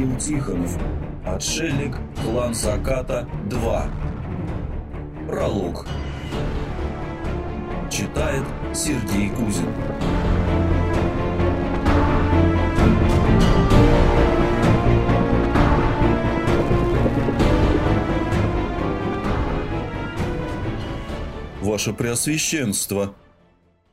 Михаил Тихонов. Отшельник. Клан Заката 2. Пролог. Читает Сергей Кузин. «Ваше Преосвященство!»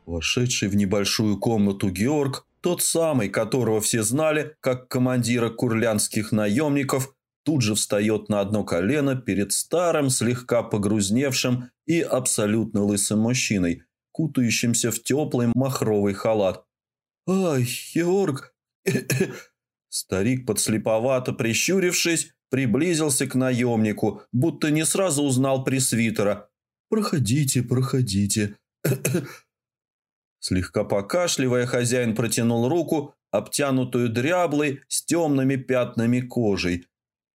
Вошедший в небольшую комнату Георг, тот самый, которого все знали, как командира курлянских наемников, тут же встает на одно колено перед старым, слегка погрузневшим и абсолютно лысым мужчиной, кутающимся в теплый махровый халат. «Ай, Георг!» Старик, подслеповато прищурившись, приблизился к наемнику, будто не сразу узнал пресвитера. «Проходите, проходите». Слегка покашливая, хозяин протянул руку, обтянутую дряблой с темными пятнами кожей,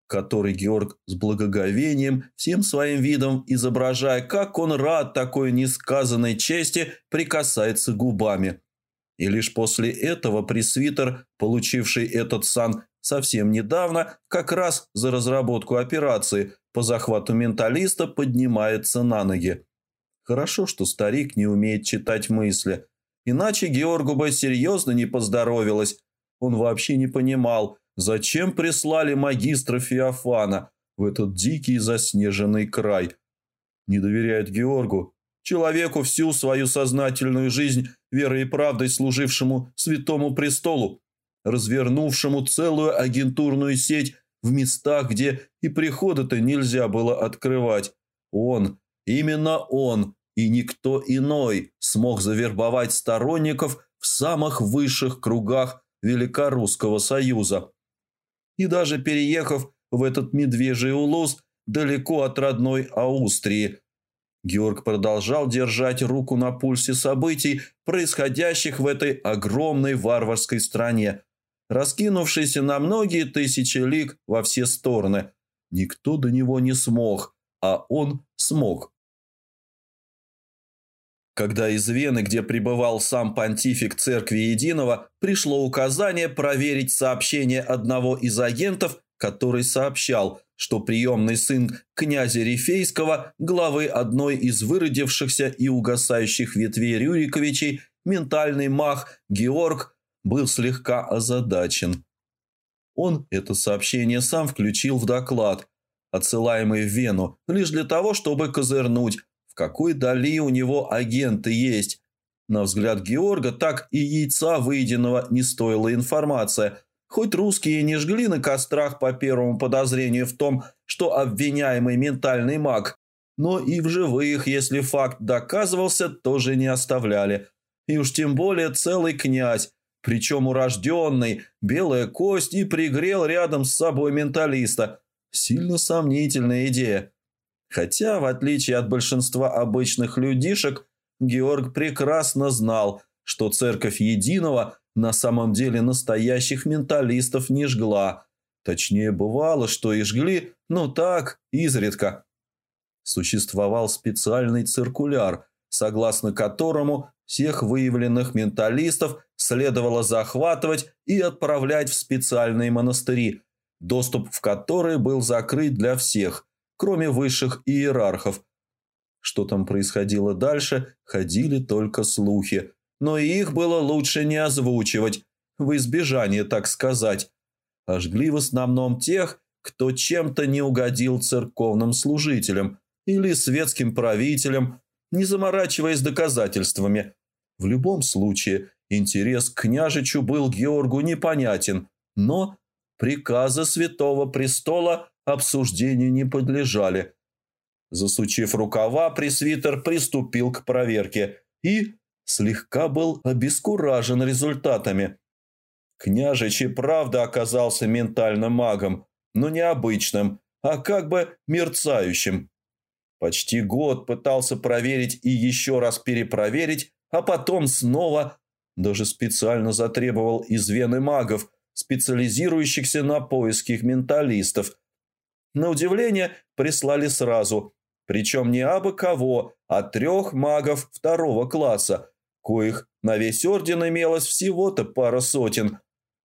который Георг с благоговением, всем своим видом изображая, как он рад такой несказанной чести, прикасается губами. И лишь после этого пресвитер, получивший этот сан совсем недавно, как раз за разработку операции по захвату менталиста, поднимается на ноги. Хорошо, что старик не умеет читать мысли, иначе Георгу бы серьезно не поздоровилось. Он вообще не понимал, зачем прислали магистра Феофана в этот дикий заснеженный край. Не доверяет Георгу, человеку всю свою сознательную жизнь верой и правдой служившему святому престолу, развернувшему целую агентурную сеть в местах, где и прихода-то нельзя было открывать. Он, именно он и никто иной смог завербовать сторонников в самых высших кругах Великорусского Союза. И даже переехав в этот медвежий улус далеко от родной Аустрии, Георг продолжал держать руку на пульсе событий, происходящих в этой огромной варварской стране, раскинувшейся на многие тысячи лиг во все стороны. Никто до него не смог, а он смог. Когда из Вены, где пребывал сам понтифик Церкви Единого, пришло указание проверить сообщение одного из агентов, который сообщал, что приемный сын князя Рифейского, главы одной из выродившихся и угасающих ветвей Рюриковичей, ментальный маг Георг, был слегка озадачен. Он это сообщение сам включил в доклад, отсылаемый в Вену, лишь для того, чтобы козырнуть, какой дали у него агенты есть. На взгляд Георга так и яйца выеденного не стоила информация – Хоть русские не жгли на кострах по первому подозрению в том, что обвиняемый ментальный маг, но и в живых, если факт доказывался, тоже не оставляли. И уж тем более целый князь, причем урожденный, белая кость и пригрел рядом с собой менталиста. Сильно сомнительная идея. Хотя, в отличие от большинства обычных людишек, Георг прекрасно знал, что церковь Единого на самом деле настоящих менталистов не жгла. Точнее, бывало, что и жгли, но так, изредка. Существовал специальный циркуляр, согласно которому всех выявленных менталистов следовало захватывать и отправлять в специальные монастыри, доступ в которые был закрыт для всех, кроме высших иерархов. Что там происходило дальше, ходили только слухи – но их было лучше не озвучивать, в избежание, так сказать. А в основном тех, кто чем-то не угодил церковным служителям или светским правителям, не заморачиваясь доказательствами. В любом случае, интерес к княжичу был Георгу непонятен, но приказы Святого Престола обсуждению не подлежали. Засучив рукава, пресвитер приступил к проверке и слегка был обескуражен результатами. Княжич и правда оказался ментальным магом, но не обычным, а как бы мерцающим. Почти год пытался проверить и еще раз перепроверить, а потом снова даже специально затребовал из вены магов, специализирующихся на поисках менталистов. На удивление прислали сразу, причем не абы кого, а трех магов второго класса, коих на весь орден имелось всего-то пара сотен.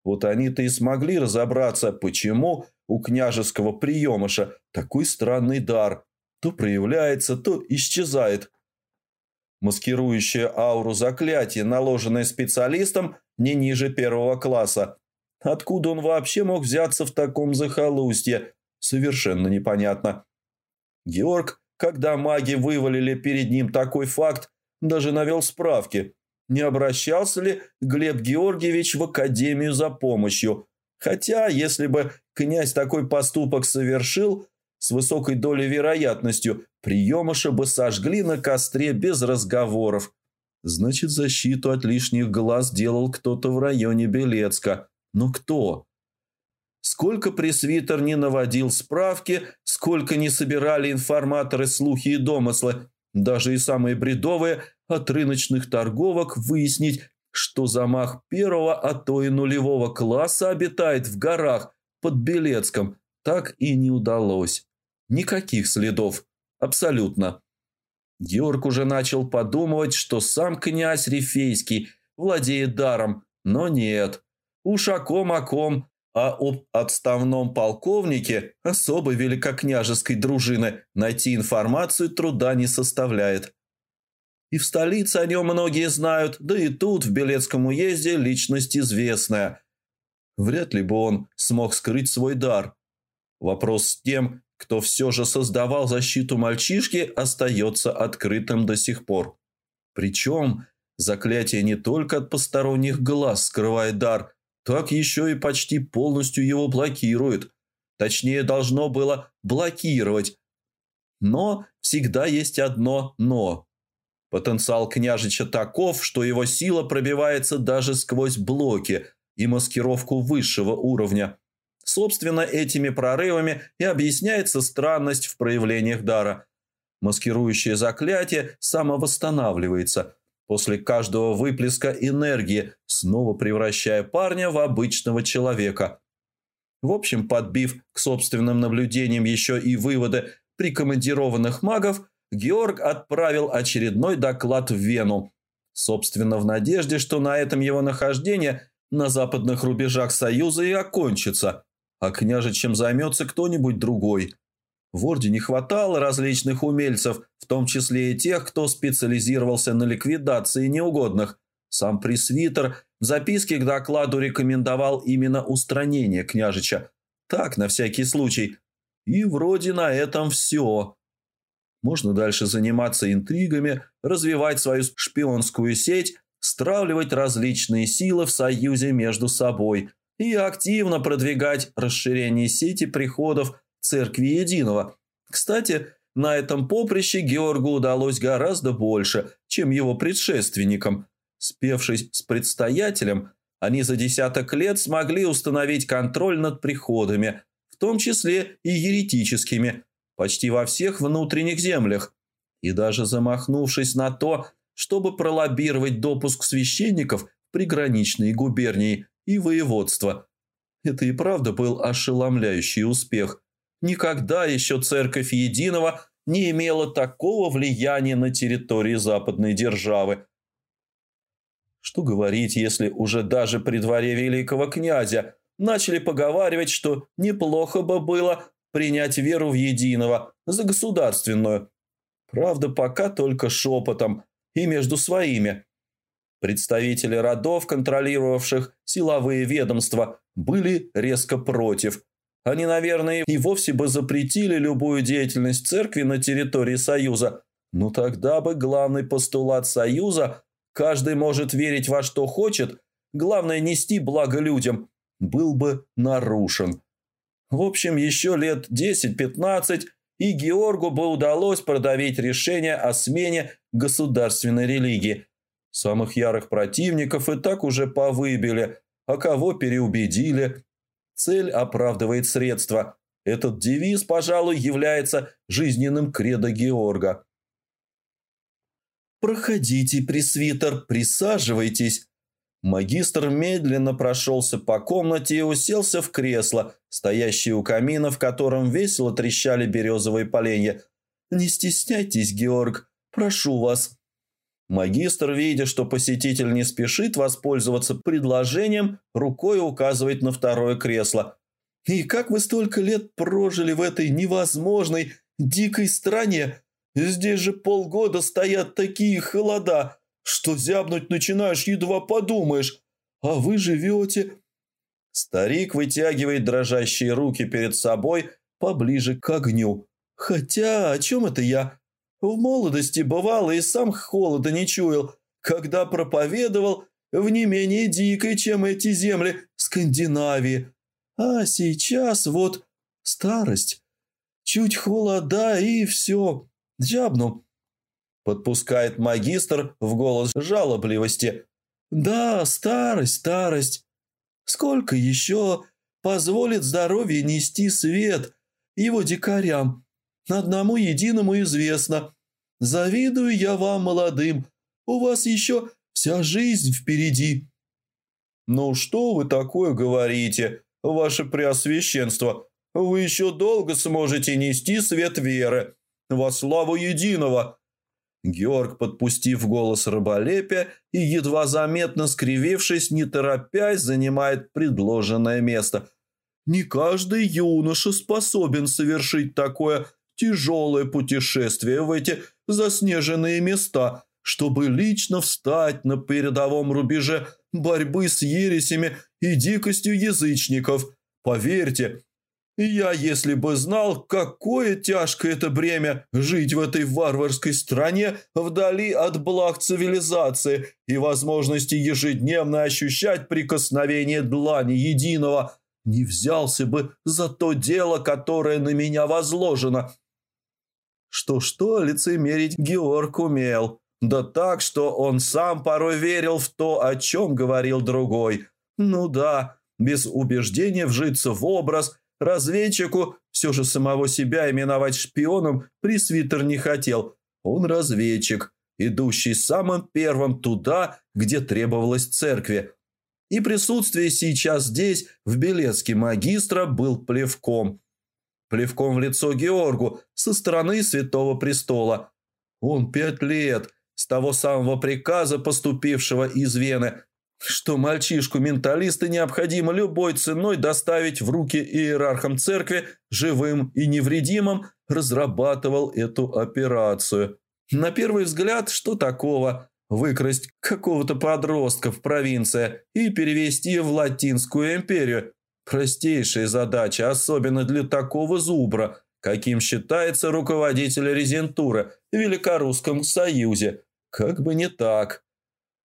Вот они-то и смогли разобраться, почему у княжеского приемыша такой странный дар. То проявляется, то исчезает. Маскирующее ауру заклятие, наложенное специалистом не ниже первого класса. Откуда он вообще мог взяться в таком захолустье, совершенно непонятно. Георг, когда маги вывалили перед ним такой факт, даже навел справки – не обращался ли Глеб Георгиевич в академию за помощью. Хотя, если бы князь такой поступок совершил, с высокой долей вероятностью приемыша бы сожгли на костре без разговоров. Значит, защиту от лишних глаз делал кто-то в районе Белецка. Но кто? Сколько пресвитер не наводил справки, сколько не собирали информаторы слухи и домыслы, даже и самые бредовые – от рыночных торговок выяснить, что замах первого, а то и нулевого класса обитает в горах под Белецком, так и не удалось. Никаких следов. Абсолютно. Георг уже начал подумывать, что сам князь Рифейский владеет даром, но нет. Уж о ком о ком, а об отставном полковнике особой великокняжеской дружины найти информацию труда не составляет. И в столице о нем многие знают, да и тут, в Белецком уезде, личность известная. Вряд ли бы он смог скрыть свой дар. Вопрос с тем, кто все же создавал защиту мальчишки, остается открытым до сих пор. Причем заклятие не только от посторонних глаз скрывает дар, так еще и почти полностью его блокирует. Точнее, должно было блокировать. Но всегда есть одно «но». Потенциал княжича таков, что его сила пробивается даже сквозь блоки и маскировку высшего уровня. Собственно, этими прорывами и объясняется странность в проявлениях дара. Маскирующее заклятие самовосстанавливается после каждого выплеска энергии, снова превращая парня в обычного человека. В общем, подбив к собственным наблюдениям еще и выводы прикомандированных магов – Георг отправил очередной доклад в Вену. Собственно, в надежде, что на этом его нахождение на западных рубежах Союза и окончится, а княжичем займется кто-нибудь другой. В Орде не хватало различных умельцев, в том числе и тех, кто специализировался на ликвидации неугодных. Сам пресвитер в записке к докладу рекомендовал именно устранение княжича. Так, на всякий случай. И вроде на этом все. Можно дальше заниматься интригами, развивать свою шпионскую сеть, стравливать различные силы в союзе между собой и активно продвигать расширение сети приходов Церкви Единого. Кстати, на этом поприще Георгу удалось гораздо больше, чем его предшественникам. Спевшись с предстоятелем, они за десяток лет смогли установить контроль над приходами, в том числе и еретическими – почти во всех внутренних землях, и даже замахнувшись на то, чтобы пролоббировать допуск священников в приграничные губернии и воеводства. Это и правда был ошеломляющий успех. Никогда еще церковь Единого не имела такого влияния на территории западной державы. Что говорить, если уже даже при дворе великого князя начали поговаривать, что неплохо бы было принять веру в единого за государственную. Правда, пока только шепотом и между своими. Представители родов, контролировавших силовые ведомства, были резко против. Они, наверное, и вовсе бы запретили любую деятельность церкви на территории Союза. Но тогда бы главный постулат Союза «каждый может верить во что хочет», главное нести благо людям, был бы нарушен. В общем, еще лет 10-15, и Георгу бы удалось продавить решение о смене государственной религии. Самых ярых противников и так уже повыбили, а кого переубедили. Цель оправдывает средства. Этот девиз, пожалуй, является жизненным кредо Георга. «Проходите, пресвитер, присаживайтесь», Магистр медленно прошелся по комнате и уселся в кресло, стоящее у камина, в котором весело трещали березовые поленья. «Не стесняйтесь, Георг, прошу вас». Магистр, видя, что посетитель не спешит воспользоваться предложением, рукой указывает на второе кресло. «И как вы столько лет прожили в этой невозможной, дикой стране? Здесь же полгода стоят такие холода, что зябнуть начинаешь, едва подумаешь. А вы живете...» Старик вытягивает дрожащие руки перед собой поближе к огню. «Хотя, о чем это я? В молодости бывало и сам холода не чуял, когда проповедовал в не менее дикой, чем эти земли Скандинавии. А сейчас вот старость. Чуть холода и все. Зябну. Подпускает магистр в голос жалобливости. Да, старость, старость. Сколько еще позволит здоровье нести свет его дикарям? Одному единому известно. Завидую я вам, молодым. У вас еще вся жизнь впереди». «Ну что вы такое говорите, ваше преосвященство? Вы еще долго сможете нести свет веры во славу единого». Георг, подпустив голос рыболепия и едва заметно скривившись, не торопясь, занимает предложенное место. «Не каждый юноша способен совершить такое тяжелое путешествие в эти заснеженные места, чтобы лично встать на передовом рубеже борьбы с ересями и дикостью язычников. Поверьте, я, если бы знал, какое тяжкое это бремя жить в этой варварской стране вдали от благ цивилизации и возможности ежедневно ощущать прикосновение длани единого, не взялся бы за то дело, которое на меня возложено. Что-что лицемерить Георг умел. Да так, что он сам порой верил в то, о чем говорил другой. Ну да, без убеждения вжиться в образ, разведчику все же самого себя именовать шпионом пресвитер не хотел. Он разведчик, идущий самым первым туда, где требовалось церкви. И присутствие сейчас здесь, в Белецке магистра, был плевком – плевком в лицо Георгу со стороны Святого Престола. Он пять лет с того самого приказа, поступившего из Вены, что мальчишку-менталиста необходимо любой ценой доставить в руки иерархам церкви живым и невредимым, разрабатывал эту операцию. На первый взгляд, что такого? Выкрасть какого-то подростка в провинции и перевести в Латинскую империю. Простейшая задача, особенно для такого зубра, каким считается руководитель резентуры в Великорусском Союзе. Как бы не так.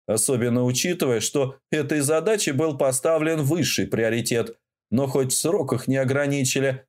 Особенно учитывая, что этой задаче был поставлен высший приоритет, но хоть в сроках не ограничили.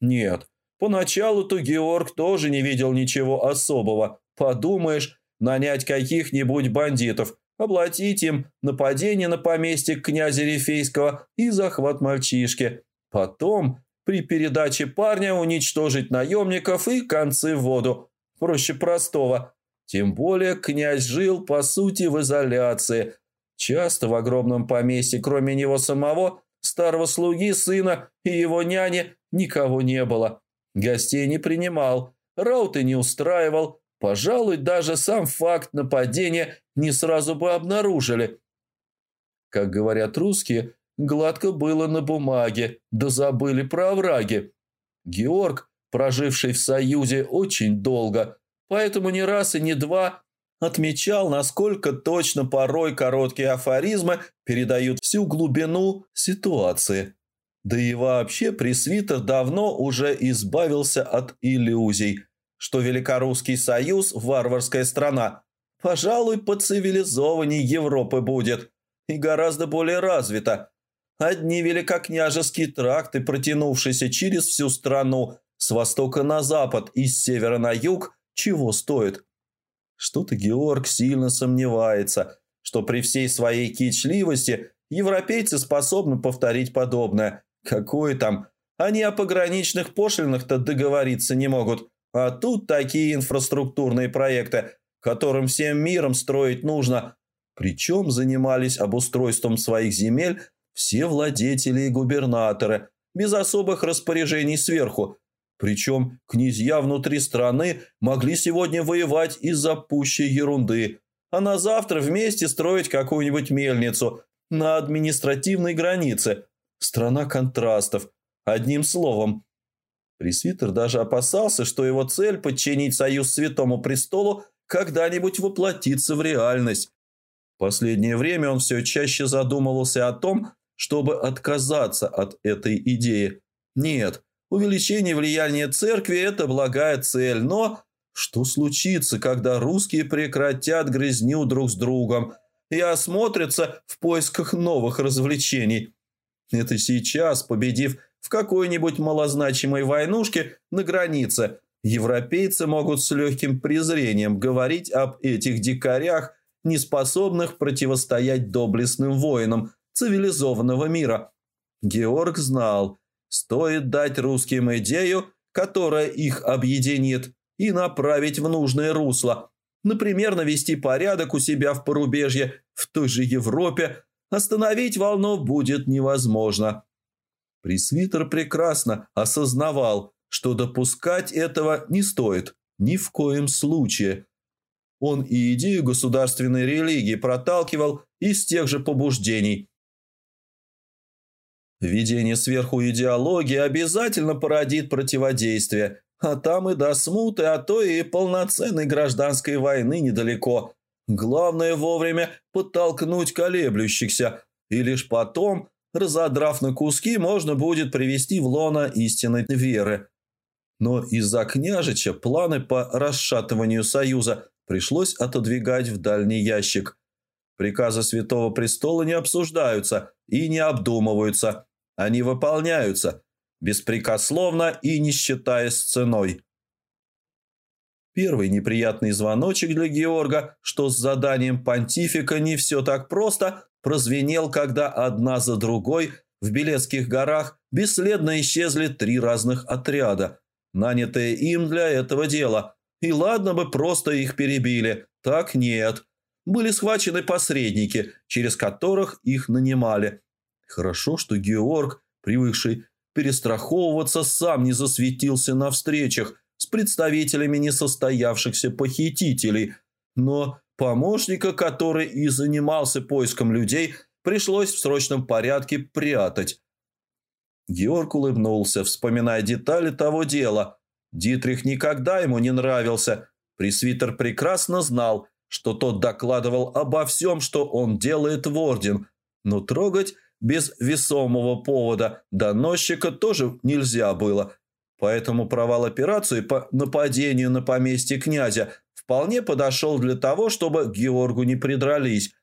Нет, поначалу-то Георг тоже не видел ничего особого. Подумаешь, нанять каких-нибудь бандитов – оплатить им нападение на поместье князя Рифейского и захват мальчишки. Потом, при передаче парня, уничтожить наемников и концы в воду. Проще простого. Тем более князь жил, по сути, в изоляции. Часто в огромном поместье, кроме него самого, старого слуги, сына и его няни, никого не было. Гостей не принимал, рауты не устраивал, Пожалуй, даже сам факт нападения не сразу бы обнаружили. Как говорят русские, гладко было на бумаге, да забыли про овраги. Георг, проживший в Союзе очень долго, поэтому не раз и не два отмечал, насколько точно порой короткие афоризмы передают всю глубину ситуации. Да и вообще пресвитер давно уже избавился от иллюзий – что Великорусский Союз – варварская страна, пожалуй, по цивилизованней Европы будет и гораздо более развита. Одни великокняжеские тракты, протянувшиеся через всю страну, с востока на запад и с севера на юг, чего стоит? Что-то Георг сильно сомневается, что при всей своей кичливости европейцы способны повторить подобное. Какое там? Они о пограничных пошлинах-то договориться не могут. А тут такие инфраструктурные проекты, которым всем миром строить нужно. Причем занимались обустройством своих земель все владетели и губернаторы, без особых распоряжений сверху. Причем князья внутри страны могли сегодня воевать из-за пущей ерунды. а на завтра вместе строить какую-нибудь мельницу на административной границе. Страна контрастов. Одним словом. Пресвитер даже опасался, что его цель подчинить союз Святому Престолу когда-нибудь воплотится в реальность. Последнее время он все чаще задумывался о том, чтобы отказаться от этой идеи. Нет, увеличение влияния церкви – это благая цель, но что случится, когда русские прекратят грызню друг с другом и осмотрятся в поисках новых развлечений? Это сейчас, победив в какой-нибудь малозначимой войнушке на границе, европейцы могут с легким презрением говорить об этих дикарях, не способных противостоять доблестным воинам цивилизованного мира. Георг знал, стоит дать русским идею, которая их объединит, и направить в нужное русло. Например, навести порядок у себя в порубежье, в той же Европе. Остановить волну будет невозможно. Пресвитер прекрасно осознавал, что допускать этого не стоит ни в коем случае. Он и идею государственной религии проталкивал из тех же побуждений. Введение сверху идеологии обязательно породит противодействие, а там и до смуты, а то и полноценной гражданской войны недалеко. Главное вовремя подтолкнуть колеблющихся, и лишь потом, разодрав на куски, можно будет привести в лоно истинной веры. Но из-за княжича планы по расшатыванию союза пришлось отодвигать в дальний ящик. Приказы Святого Престола не обсуждаются и не обдумываются, они выполняются – беспрекословно и не считаясь ценой. Первый неприятный звоночек для Георга, что с заданием понтифика не все так просто, прозвенел, когда одна за другой в Белецких горах бесследно исчезли три разных отряда, нанятые им для этого дела. И ладно бы просто их перебили, так нет. Были схвачены посредники, через которых их нанимали. Хорошо, что Георг, привыкший перестраховываться, сам не засветился на встречах с представителями несостоявшихся похитителей, но помощника, который и занимался поиском людей, пришлось в срочном порядке прятать. Георг улыбнулся, вспоминая детали того дела. Дитрих никогда ему не нравился. Пресвитер прекрасно знал, что тот докладывал обо всем, что он делает в Орден, но трогать без весомого повода доносчика тоже нельзя было, поэтому провал операции по нападению на поместье князя вполне подошел для того, чтобы к Георгу не придрались.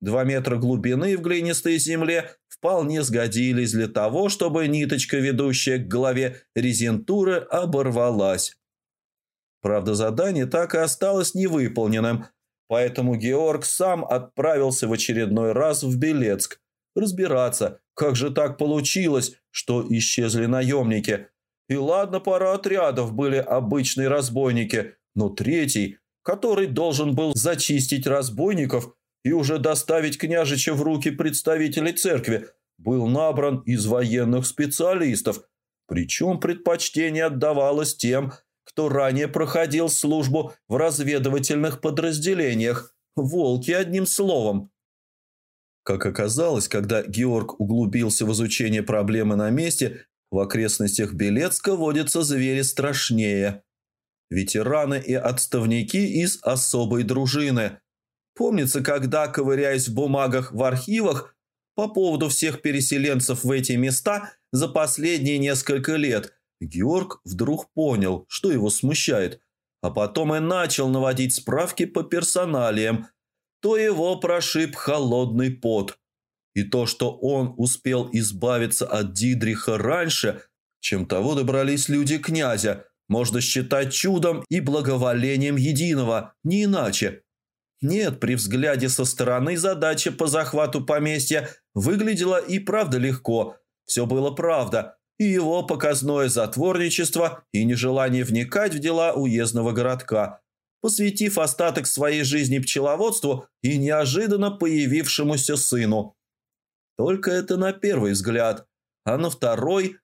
Два метра глубины в глинистой земле вполне сгодились для того, чтобы ниточка, ведущая к голове резентуры, оборвалась. Правда, задание так и осталось невыполненным, поэтому Георг сам отправился в очередной раз в Белецк – разбираться, как же так получилось, что исчезли наемники. И ладно, пара отрядов были обычные разбойники, но третий, который должен был зачистить разбойников и уже доставить княжича в руки представителей церкви, был набран из военных специалистов, причем предпочтение отдавалось тем, кто ранее проходил службу в разведывательных подразделениях. Волки одним словом. Как оказалось, когда Георг углубился в изучение проблемы на месте, в окрестностях Белецка водятся звери страшнее. Ветераны и отставники из особой дружины. Помнится, когда, ковыряясь в бумагах в архивах по поводу всех переселенцев в эти места за последние несколько лет, Георг вдруг понял, что его смущает, а потом и начал наводить справки по персоналиям – то его прошиб холодный пот. И то, что он успел избавиться от Дидриха раньше, чем того добрались люди князя, можно считать чудом и благоволением единого, не иначе. Нет, при взгляде со стороны задача по захвату поместья выглядела и правда легко. Все было правда, и его показное затворничество и нежелание вникать в дела уездного городка – посвятив остаток своей жизни пчеловодству и неожиданно появившемуся сыну. Только это на первый взгляд, а на второй...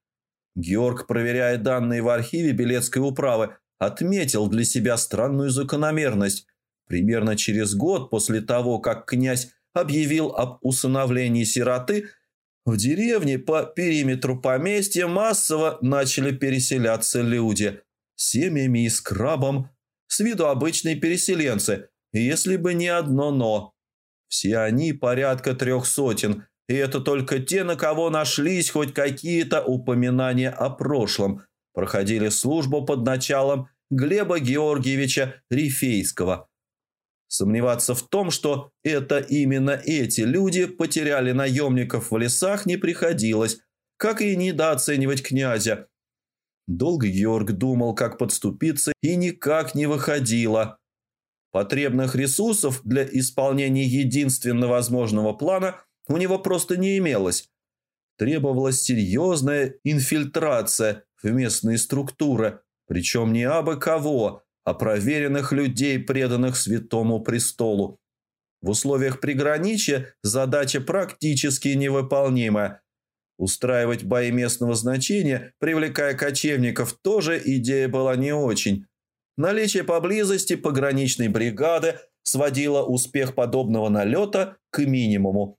Георг, проверяя данные в архиве Белецкой управы, отметил для себя странную закономерность. Примерно через год после того, как князь объявил об усыновлении сироты, в деревне по периметру поместья массово начали переселяться люди семьями и с крабом, с виду обычные переселенцы, если бы не одно «но». Все они порядка трех сотен, и это только те, на кого нашлись хоть какие-то упоминания о прошлом, проходили службу под началом Глеба Георгиевича Рифейского – Сомневаться в том, что это именно эти люди потеряли наемников в лесах, не приходилось, как и недооценивать князя. Долго Георг думал, как подступиться, и никак не выходило. Потребных ресурсов для исполнения единственно возможного плана у него просто не имелось. Требовалась серьезная инфильтрация в местные структуры, причем не абы кого, а проверенных людей, преданных святому престолу. В условиях приграничья задача практически невыполнима. Устраивать бои местного значения, привлекая кочевников, тоже идея была не очень. Наличие поблизости пограничной бригады сводило успех подобного налета к минимуму.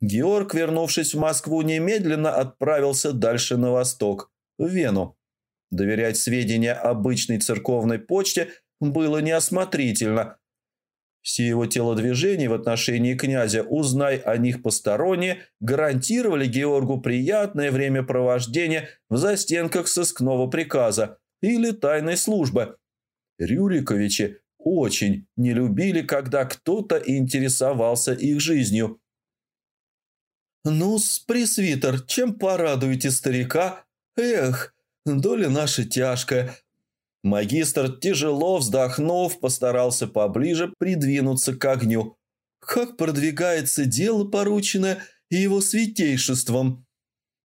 Георг, вернувшись в Москву, немедленно отправился дальше на восток, в Вену. Доверять сведения обычной церковной почте было неосмотрительно. Все его телодвижения в отношении князя, узнай о них посторонние, гарантировали Георгу приятное времяпровождение в застенках сыскного приказа или тайной службы. Рюриковичи очень не любили, когда кто-то интересовался их жизнью. «Ну-с, пресвитер, чем порадуете старика? Эх, Доля наша тяжкая. Магистр, тяжело вздохнув, постарался поближе придвинуться к огню. Как продвигается дело, порученное его святейшеством?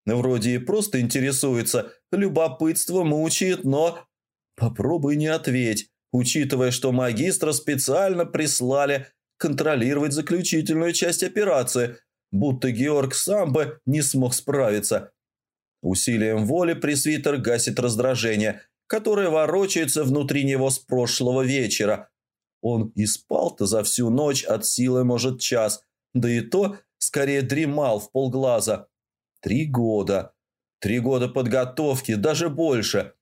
Вроде и просто интересуется, любопытство мучает, но... Попробуй не ответь, учитывая, что магистра специально прислали контролировать заключительную часть операции, будто Георг сам бы не смог справиться. Усилием воли пресвитер гасит раздражение, которое ворочается внутри него с прошлого вечера. Он и спал-то за всю ночь от силы, может, час, да и то скорее дремал в полглаза. Три года. Три года подготовки, даже больше.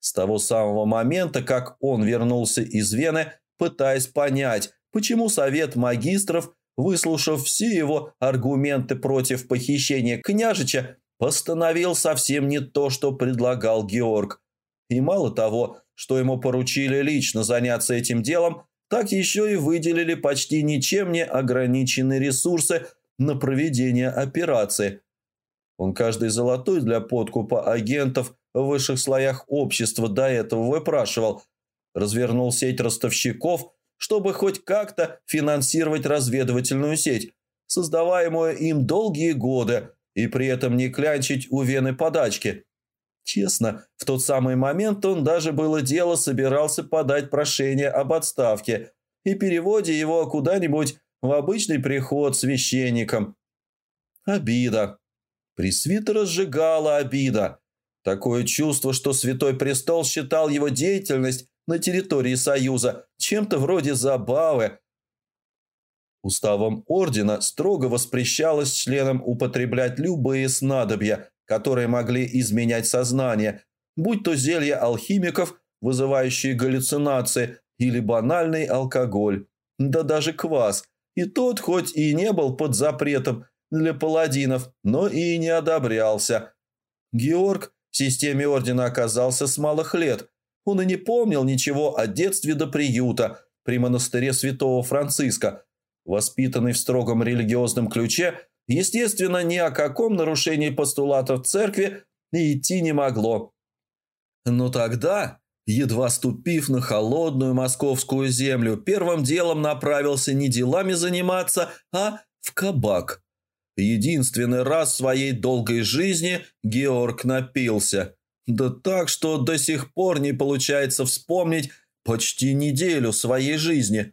С того самого момента, как он вернулся из Вены, пытаясь понять, почему совет магистров, выслушав все его аргументы против похищения княжича, постановил совсем не то, что предлагал Георг. И мало того, что ему поручили лично заняться этим делом, так еще и выделили почти ничем не ограниченные ресурсы на проведение операции. Он каждый золотой для подкупа агентов в высших слоях общества до этого выпрашивал. Развернул сеть ростовщиков, чтобы хоть как-то финансировать разведывательную сеть, создаваемую им долгие годы – и при этом не клянчить у Вены подачки. Честно, в тот самый момент он даже было дело собирался подать прошение об отставке и переводе его куда-нибудь в обычный приход священником. Обида. Пресвитера сжигала обида. Такое чувство, что Святой Престол считал его деятельность на территории Союза чем-то вроде забавы, Уставом ордена строго воспрещалось членам употреблять любые снадобья, которые могли изменять сознание, будь то зелья алхимиков, вызывающие галлюцинации, или банальный алкоголь, да даже квас. И тот хоть и не был под запретом для паладинов, но и не одобрялся. Георг в системе ордена оказался с малых лет. Он и не помнил ничего о детстве до приюта при монастыре святого Франциска – Воспитанный в строгом религиозном ключе, естественно, ни о каком нарушении постулатов церкви идти не могло. Но тогда, едва ступив на холодную московскую землю, первым делом направился не делами заниматься, а в кабак. Единственный раз в своей долгой жизни Георг напился. Да так, что до сих пор не получается вспомнить почти неделю своей жизни.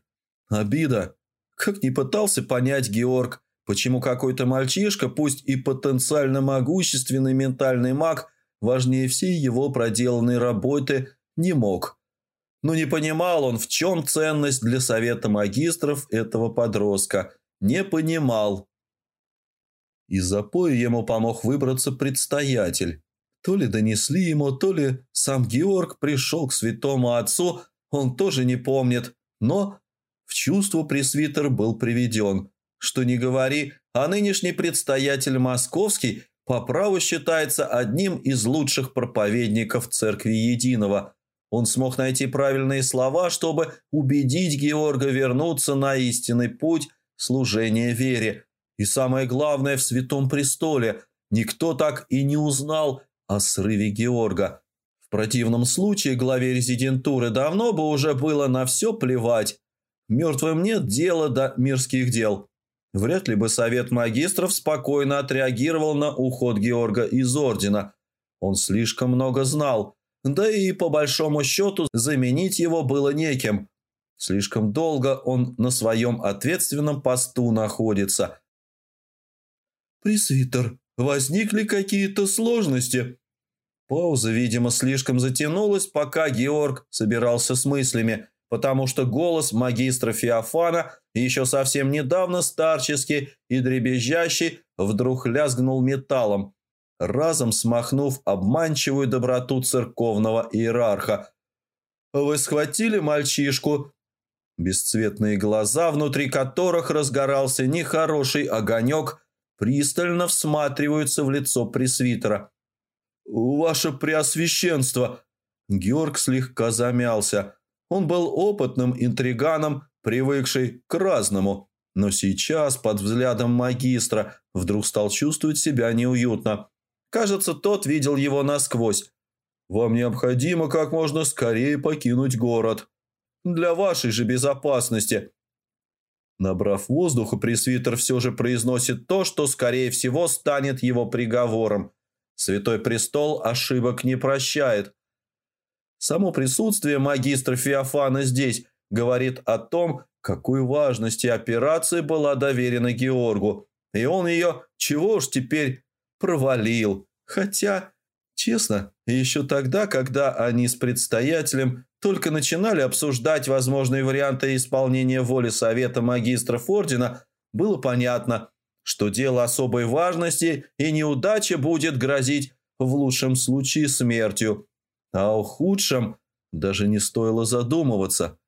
Обида как ни пытался понять Георг, почему какой-то мальчишка, пусть и потенциально могущественный ментальный маг, важнее всей его проделанной работы, не мог. Но не понимал он, в чем ценность для совета магистров этого подростка. Не понимал. Из запоя ему помог выбраться предстоятель. То ли донесли ему, то ли сам Георг пришел к святому отцу, он тоже не помнит, но в чувство пресвитер был приведен. Что не говори, а нынешний предстоятель московский по праву считается одним из лучших проповедников Церкви Единого. Он смог найти правильные слова, чтобы убедить Георга вернуться на истинный путь служения вере. И самое главное, в Святом Престоле никто так и не узнал о срыве Георга. В противном случае главе резидентуры давно бы уже было на все плевать. Мертвым нет дела до мирских дел. Вряд ли бы совет магистров спокойно отреагировал на уход Георга из ордена. Он слишком много знал, да и по большому счету заменить его было неким. Слишком долго он на своем ответственном посту находится. «Пресвитер, возникли какие-то сложности?» Пауза, видимо, слишком затянулась, пока Георг собирался с мыслями, потому что голос магистра Феофана, еще совсем недавно старческий и дребезжащий, вдруг лязгнул металлом, разом смахнув обманчивую доброту церковного иерарха. «Вы схватили мальчишку?» Бесцветные глаза, внутри которых разгорался нехороший огонек, пристально всматриваются в лицо пресвитера. «Ваше Преосвященство!» Георг слегка замялся. Он был опытным интриганом, привыкший к разному, но сейчас под взглядом магистра вдруг стал чувствовать себя неуютно. Кажется, тот видел его насквозь. «Вам необходимо как можно скорее покинуть город. Для вашей же безопасности». Набрав воздуха, пресвитер все же произносит то, что, скорее всего, станет его приговором – Святой престол ошибок не прощает. Само присутствие магистра Феофана здесь говорит о том, какой важности операция была доверена Георгу. И он ее, чего уж теперь, провалил. Хотя, честно, еще тогда, когда они с предстоятелем только начинали обсуждать возможные варианты исполнения воли Совета магистров Ордена, было понятно, что дело особой важности и неудача будет грозить в лучшем случае смертью, а о худшем даже не стоило задумываться.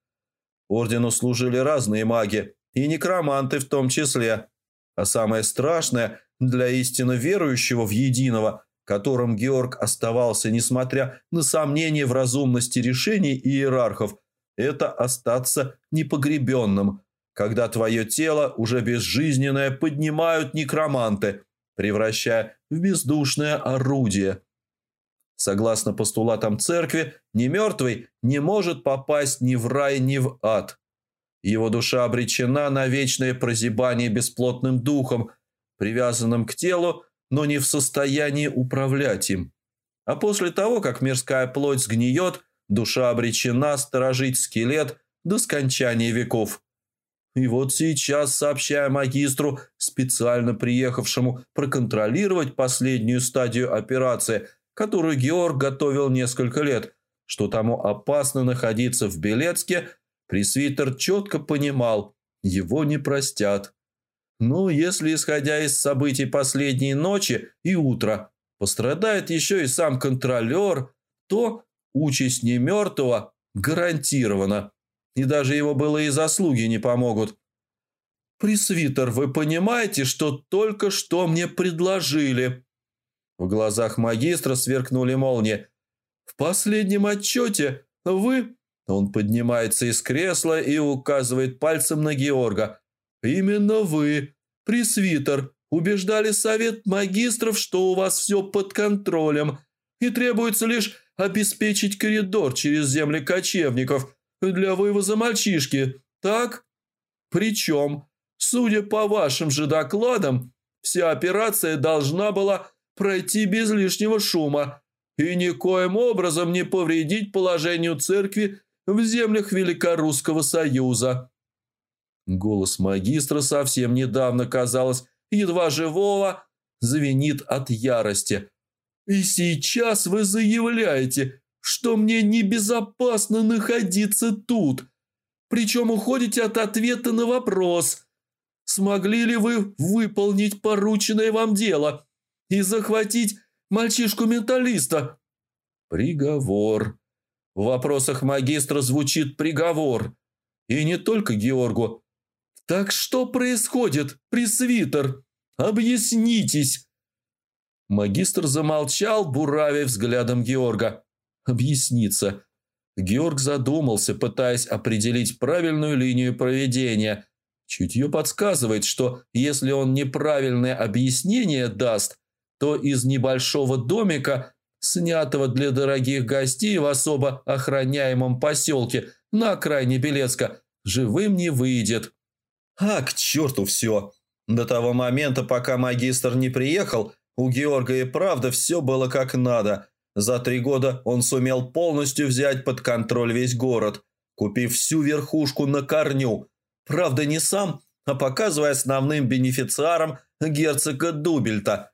Ордену служили разные маги, и некроманты в том числе. А самое страшное для истинно верующего в единого, которым Георг оставался, несмотря на сомнения в разумности решений иерархов, это остаться непогребенным – когда твое тело, уже безжизненное, поднимают некроманты, превращая в бездушное орудие. Согласно постулатам церкви, ни мертвый не может попасть ни в рай, ни в ад. Его душа обречена на вечное прозябание бесплотным духом, привязанным к телу, но не в состоянии управлять им. А после того, как мирская плоть сгниет, душа обречена сторожить скелет до скончания веков. И вот сейчас, сообщая магистру, специально приехавшему проконтролировать последнюю стадию операции, которую Георг готовил несколько лет, что тому опасно находиться в Белецке, пресвитер четко понимал, его не простят. Но если, исходя из событий последней ночи и утра, пострадает еще и сам контролер, то участь немертвого гарантирована и даже его былые заслуги не помогут. «Пресвитер, вы понимаете, что только что мне предложили?» В глазах магистра сверкнули молнии. «В последнем отчете вы...» Он поднимается из кресла и указывает пальцем на Георга. «Именно вы, пресвитер, убеждали совет магистров, что у вас все под контролем, и требуется лишь обеспечить коридор через земли кочевников, для вывоза мальчишки, так? Причем, судя по вашим же докладам, вся операция должна была пройти без лишнего шума и никоим образом не повредить положению церкви в землях Великорусского Союза. Голос магистра совсем недавно, казалось, едва живого, звенит от ярости. «И сейчас вы заявляете, что мне небезопасно находиться тут. Причем уходите от ответа на вопрос, смогли ли вы выполнить порученное вам дело и захватить мальчишку-менталиста. Приговор. В вопросах магистра звучит приговор. И не только Георгу. Так что происходит, пресвитер? Объяснитесь. Магистр замолчал, буравя взглядом Георга. Объясниться. Георг задумался, пытаясь определить правильную линию проведения. Чутье подсказывает, что если он неправильное объяснение даст, то из небольшого домика, снятого для дорогих гостей в особо охраняемом поселке на окраине Белецка, живым не выйдет. А, к черту все. До того момента, пока магистр не приехал, у Георга и правда все было как надо. За три года он сумел полностью взять под контроль весь город, купив всю верхушку на корню. Правда, не сам, а показывая основным бенефициаром герцога Дубельта.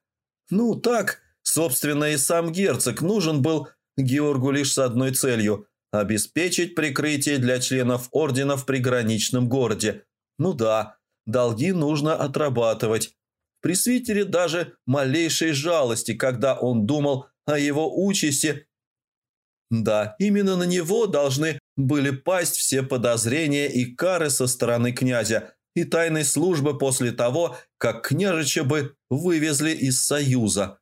Ну так, собственно, и сам герцог нужен был Георгу лишь с одной целью – обеспечить прикрытие для членов ордена в приграничном городе. Ну да, долги нужно отрабатывать. При свитере даже малейшей жалости, когда он думал о его участи. Да, именно на него должны были пасть все подозрения и кары со стороны князя и тайной службы после того, как княжича бы вывезли из Союза.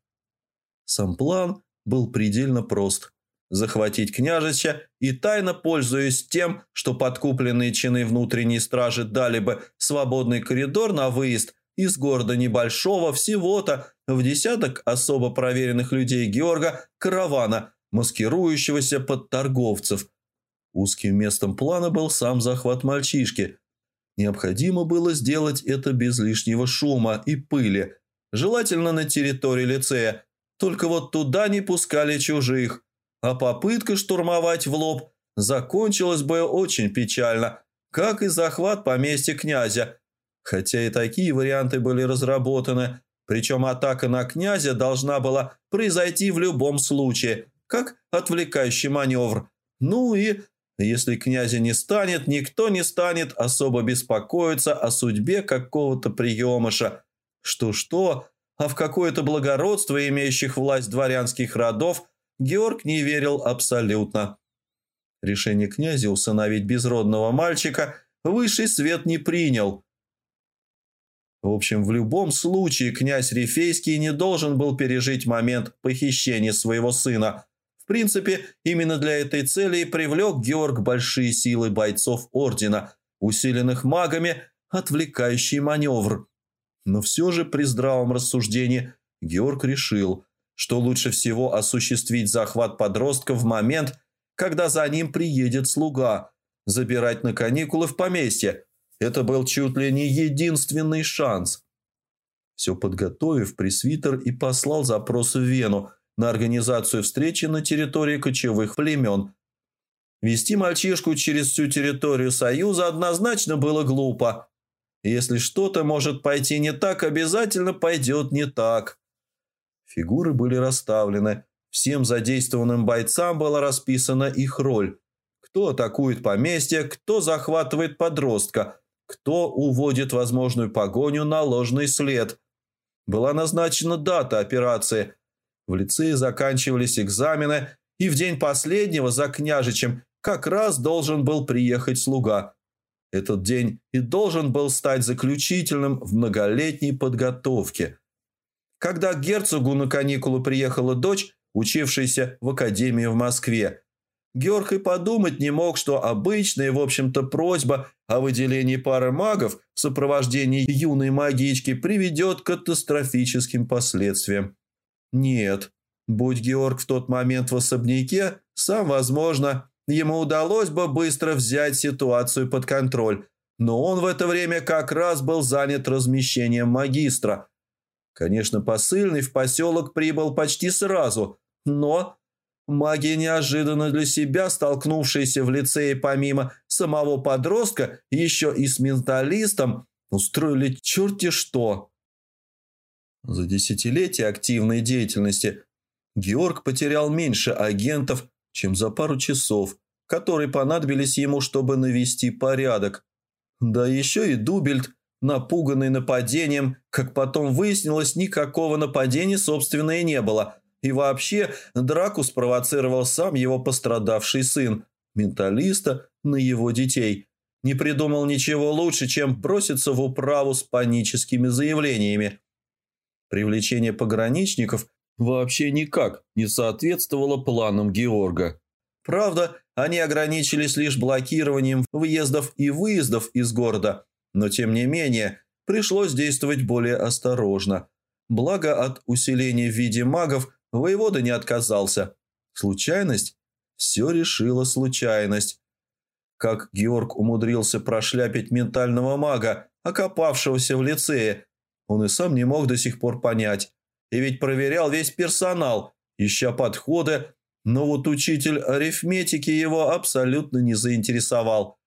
Сам план был предельно прост. Захватить княжича и тайно пользуясь тем, что подкупленные чины внутренней стражи дали бы свободный коридор на выезд из города небольшого всего-то в десяток особо проверенных людей Георга каравана, маскирующегося под торговцев. Узким местом плана был сам захват мальчишки. Необходимо было сделать это без лишнего шума и пыли, желательно на территории лицея, только вот туда не пускали чужих, а попытка штурмовать в лоб закончилась бы очень печально, как и захват поместья князя, хотя и такие варианты были разработаны, причем атака на князя должна была произойти в любом случае, как отвлекающий маневр. Ну и, если князя не станет, никто не станет особо беспокоиться о судьбе какого-то приемыша. Что-что, а в какое-то благородство имеющих власть дворянских родов Георг не верил абсолютно. Решение князя усыновить безродного мальчика высший свет не принял – в общем, в любом случае князь Рифейский не должен был пережить момент похищения своего сына. В принципе, именно для этой цели и привлек Георг большие силы бойцов Ордена, усиленных магами, отвлекающий маневр. Но все же при здравом рассуждении Георг решил, что лучше всего осуществить захват подростка в момент, когда за ним приедет слуга, забирать на каникулы в поместье – это был чуть ли не единственный шанс. Все подготовив, пресвитер и послал запрос в Вену на организацию встречи на территории кочевых племен. Вести мальчишку через всю территорию Союза однозначно было глупо. Если что-то может пойти не так, обязательно пойдет не так. Фигуры были расставлены. Всем задействованным бойцам была расписана их роль. Кто атакует поместье, кто захватывает подростка – кто уводит возможную погоню на ложный след. Была назначена дата операции. В лицее заканчивались экзамены, и в день последнего за княжичем как раз должен был приехать слуга. Этот день и должен был стать заключительным в многолетней подготовке. Когда к герцогу на каникулы приехала дочь, учившаяся в академии в Москве, Георг и подумать не мог, что обычная, в общем-то, просьба о выделении пары магов в сопровождении юной магички приведет к катастрофическим последствиям. Нет, будь Георг в тот момент в особняке, сам, возможно, ему удалось бы быстро взять ситуацию под контроль, но он в это время как раз был занят размещением магистра. Конечно, посыльный в поселок прибыл почти сразу, но Маги, неожиданно для себя, столкнувшиеся в лицее помимо самого подростка, еще и с менталистом, устроили черти что. За десятилетия активной деятельности Георг потерял меньше агентов, чем за пару часов, которые понадобились ему, чтобы навести порядок. Да еще и Дубельт, напуганный нападением, как потом выяснилось, никакого нападения, собственно, и не было. И вообще, драку спровоцировал сам его пострадавший сын, менталиста, на его детей. Не придумал ничего лучше, чем броситься в управу с паническими заявлениями. Привлечение пограничников вообще никак не соответствовало планам Георга. Правда, они ограничились лишь блокированием въездов и выездов из города, но тем не менее пришлось действовать более осторожно. Благо от усиления в виде магов воевода не отказался. Случайность? Все решила случайность. Как Георг умудрился прошляпить ментального мага, окопавшегося в лицее, он и сам не мог до сих пор понять. И ведь проверял весь персонал, ища подходы, но вот учитель арифметики его абсолютно не заинтересовал.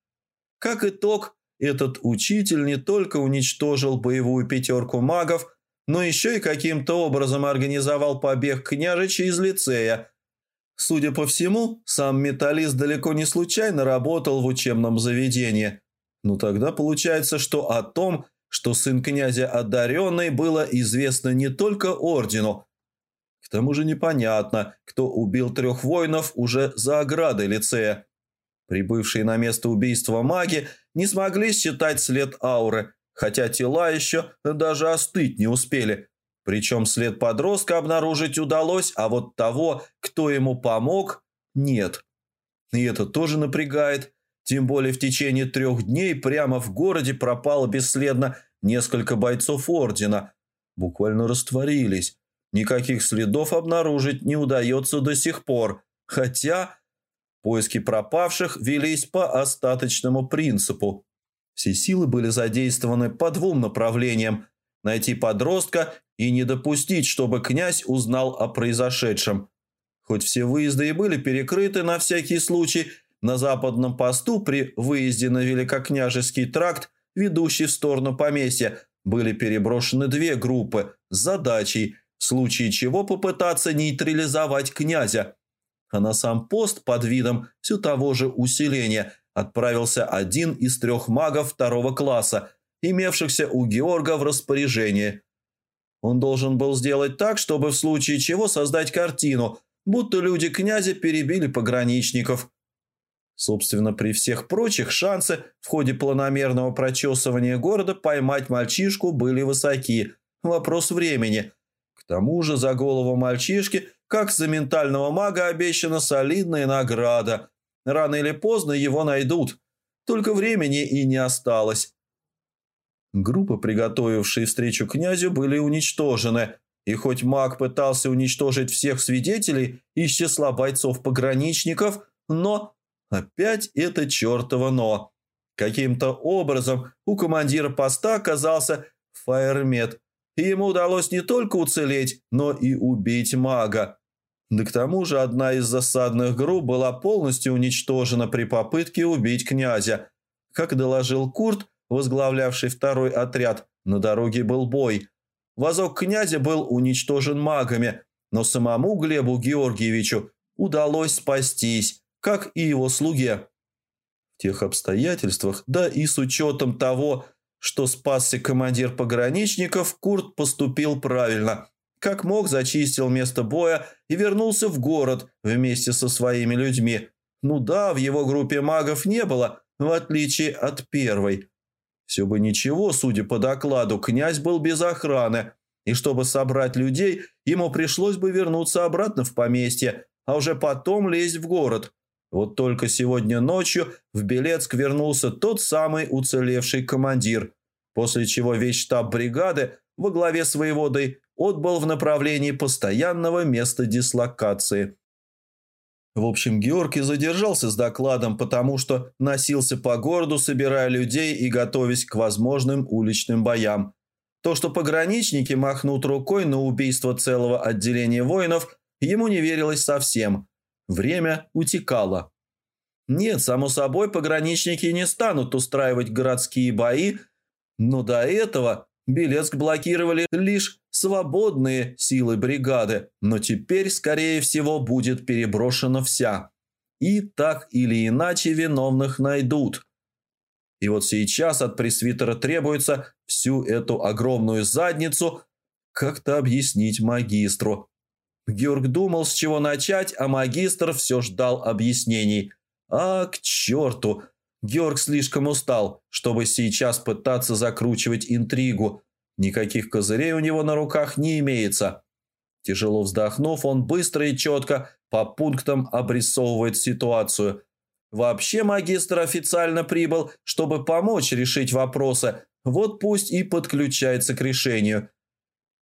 Как итог, этот учитель не только уничтожил боевую пятерку магов, но еще и каким-то образом организовал побег княжича из лицея. Судя по всему, сам металлист далеко не случайно работал в учебном заведении. Ну тогда получается, что о том, что сын князя одаренный, было известно не только ордену. К тому же непонятно, кто убил трех воинов уже за оградой лицея. Прибывшие на место убийства маги не смогли считать след ауры, хотя тела еще даже остыть не успели. Причем след подростка обнаружить удалось, а вот того, кто ему помог, нет. И это тоже напрягает. Тем более в течение трех дней прямо в городе пропало бесследно несколько бойцов Ордена. Буквально растворились. Никаких следов обнаружить не удается до сих пор. Хотя поиски пропавших велись по остаточному принципу. Все силы были задействованы по двум направлениям – найти подростка и не допустить, чтобы князь узнал о произошедшем. Хоть все выезды и были перекрыты на всякий случай – на западном посту при выезде на Великокняжеский тракт, ведущий в сторону поместья, были переброшены две группы с задачей, в случае чего попытаться нейтрализовать князя. А на сам пост под видом все того же усиления отправился один из трех магов второго класса, имевшихся у Георга в распоряжении. Он должен был сделать так, чтобы в случае чего создать картину, будто люди князя перебили пограничников – Собственно, при всех прочих шансы в ходе планомерного прочесывания города поймать мальчишку были высоки. Вопрос времени. К тому же за голову мальчишки, как за ментального мага, обещана солидная награда. Рано или поздно его найдут. Только времени и не осталось. Группы, приготовившие встречу князю, были уничтожены. И хоть маг пытался уничтожить всех свидетелей из числа бойцов-пограничников, но Опять это чертово «но». Каким-то образом у командира поста оказался фаермет, и ему удалось не только уцелеть, но и убить мага. Да к тому же одна из засадных групп была полностью уничтожена при попытке убить князя. Как доложил Курт, возглавлявший второй отряд, на дороге был бой. Возок князя был уничтожен магами, но самому Глебу Георгиевичу удалось спастись как и его слуге. В тех обстоятельствах, да и с учетом того, что спасся командир пограничников, Курт поступил правильно. Как мог, зачистил место боя и вернулся в город вместе со своими людьми. Ну да, в его группе магов не было, в отличие от первой. Все бы ничего, судя по докладу, князь был без охраны, и чтобы собрать людей, ему пришлось бы вернуться обратно в поместье, а уже потом лезть в город. Вот только сегодня ночью в Белецк вернулся тот самый уцелевший командир, после чего весь штаб бригады во главе с воеводой отбыл в направлении постоянного места дислокации. В общем, Георгий задержался с докладом, потому что носился по городу, собирая людей и готовясь к возможным уличным боям. То, что пограничники махнут рукой на убийство целого отделения воинов, ему не верилось совсем – Время утекало. Нет, само собой, пограничники не станут устраивать городские бои, но до этого Белецк блокировали лишь свободные силы бригады, но теперь, скорее всего, будет переброшена вся. и так или иначе виновных найдут. И вот сейчас от пресвитера требуется всю эту огромную задницу как-то объяснить магистру. Георг думал, с чего начать, а магистр все ждал объяснений. А, к черту! Георг слишком устал, чтобы сейчас пытаться закручивать интригу. Никаких козырей у него на руках не имеется. Тяжело вздохнув, он быстро и четко по пунктам обрисовывает ситуацию. Вообще магистр официально прибыл, чтобы помочь решить вопросы, вот пусть и подключается к решению.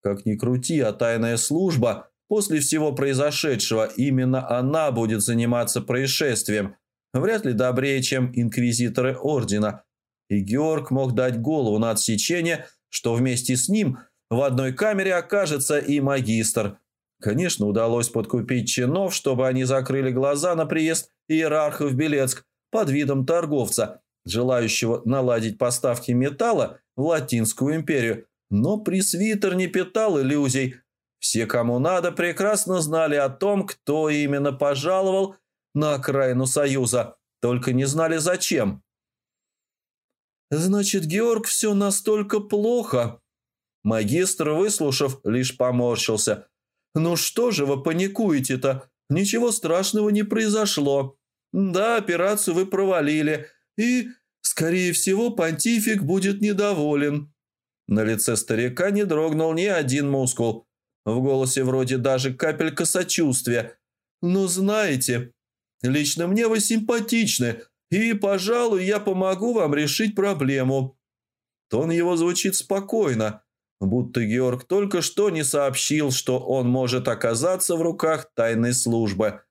Как ни крути, а тайная служба, после всего произошедшего, именно она будет заниматься происшествием. Вряд ли добрее, чем инквизиторы Ордена. И Георг мог дать голову на отсечение, что вместе с ним в одной камере окажется и магистр. Конечно, удалось подкупить чинов, чтобы они закрыли глаза на приезд иерарха в Белецк под видом торговца, желающего наладить поставки металла в Латинскую империю. Но пресвитер не питал иллюзий. Все, кому надо, прекрасно знали о том, кто именно пожаловал на окраину Союза, только не знали зачем. «Значит, Георг, все настолько плохо?» Магистр, выслушав, лишь поморщился. «Ну что же вы паникуете-то? Ничего страшного не произошло. Да, операцию вы провалили, и, скорее всего, понтифик будет недоволен». На лице старика не дрогнул ни один мускул. В голосе вроде даже капелька сочувствия. «Но знаете, лично мне вы симпатичны, и, пожалуй, я помогу вам решить проблему». Тон его звучит спокойно, будто Георг только что не сообщил, что он может оказаться в руках тайной службы.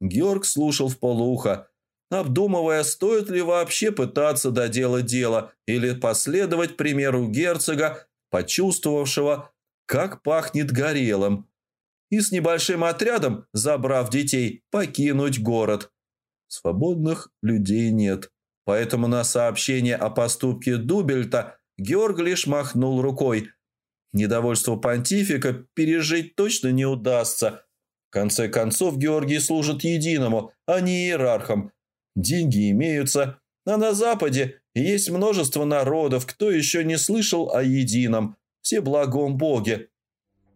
Георг слушал в полухо, обдумывая, стоит ли вообще пытаться доделать дело или последовать примеру герцога, почувствовавшего, как пахнет горелым, и с небольшим отрядом, забрав детей, покинуть город. Свободных людей нет, поэтому на сообщение о поступке Дубельта Георг лишь махнул рукой. Недовольство понтифика пережить точно не удастся. В конце концов, Георгий служит единому, а не иерархам. Деньги имеются, а на Западе есть множество народов, кто еще не слышал о едином, всеблагом Боге.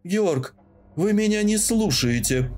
«Георг, вы меня не слушаете»,